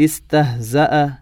استهزأ